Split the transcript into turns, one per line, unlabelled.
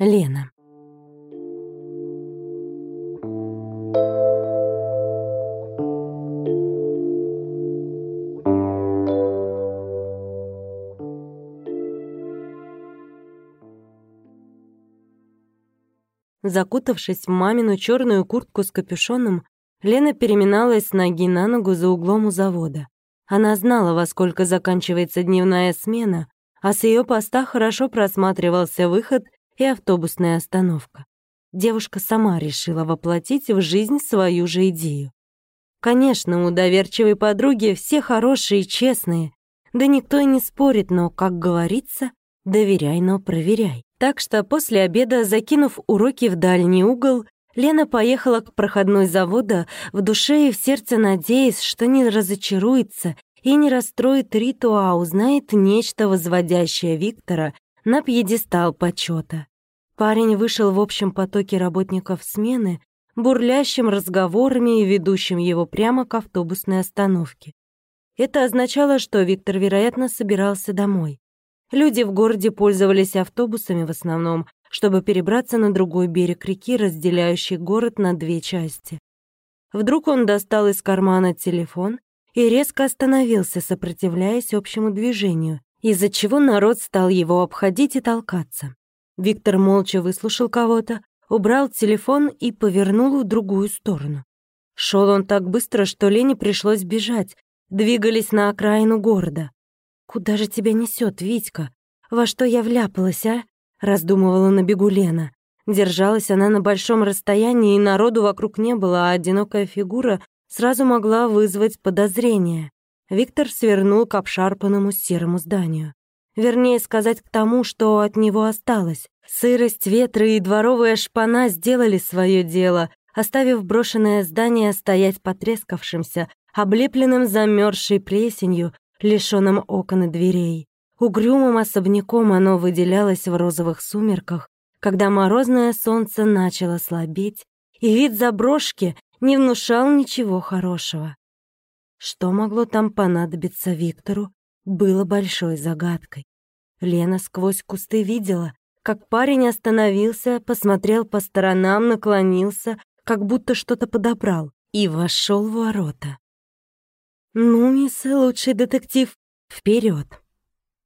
Лена. Закутавшись в мамину черную куртку с капюшоном, Лена переминалась с ноги на ногу за углом у завода. Она знала, во сколько заканчивается дневная смена, а с ее поста хорошо просматривался выход и автобусная остановка. Девушка сама решила воплотить в жизнь свою же идею. Конечно, у доверчивой подруги все хорошие и честные, да никто и не спорит, но, как говорится, доверяй, но проверяй. Так что после обеда, закинув уроки в дальний угол, Лена поехала к проходной завода, в душе и в сердце надеясь, что не разочаруется и не расстроит Риту, а узнает нечто, возводящее Виктора на пьедестал почета. Парень вышел в общем потоке работников смены, бурлящим разговорами и ведущим его прямо к автобусной остановке. Это означало, что Виктор, вероятно, собирался домой. Люди в городе пользовались автобусами в основном, чтобы перебраться на другой берег реки, разделяющий город на две части. Вдруг он достал из кармана телефон и резко остановился, сопротивляясь общему движению, из-за чего народ стал его обходить и толкаться. Виктор молча выслушал кого-то, убрал телефон и повернул в другую сторону. Шел он так быстро, что Лене пришлось бежать, двигались на окраину города. «Куда же тебя несет, Витька? Во что я вляпалась, а?» — раздумывала на бегу Лена. Держалась она на большом расстоянии, и народу вокруг не было, а одинокая фигура сразу могла вызвать подозрение. Виктор свернул к обшарпанному серому зданию. Вернее сказать, к тому, что от него осталось. Сырость, ветры и дворовая шпана сделали свое дело, оставив брошенное здание стоять потрескавшимся, облепленным замерзшей плесенью, лишённым окон и дверей. Угрюмым особняком оно выделялось в розовых сумерках, когда морозное солнце начало слабеть, и вид заброшки не внушал ничего хорошего. Что могло там понадобиться Виктору, было большой загадкой. Лена сквозь кусты видела, как парень остановился, посмотрел по сторонам, наклонился, как будто что-то подобрал, и вошел в ворота. «Ну, мисс, лучший детектив, вперед!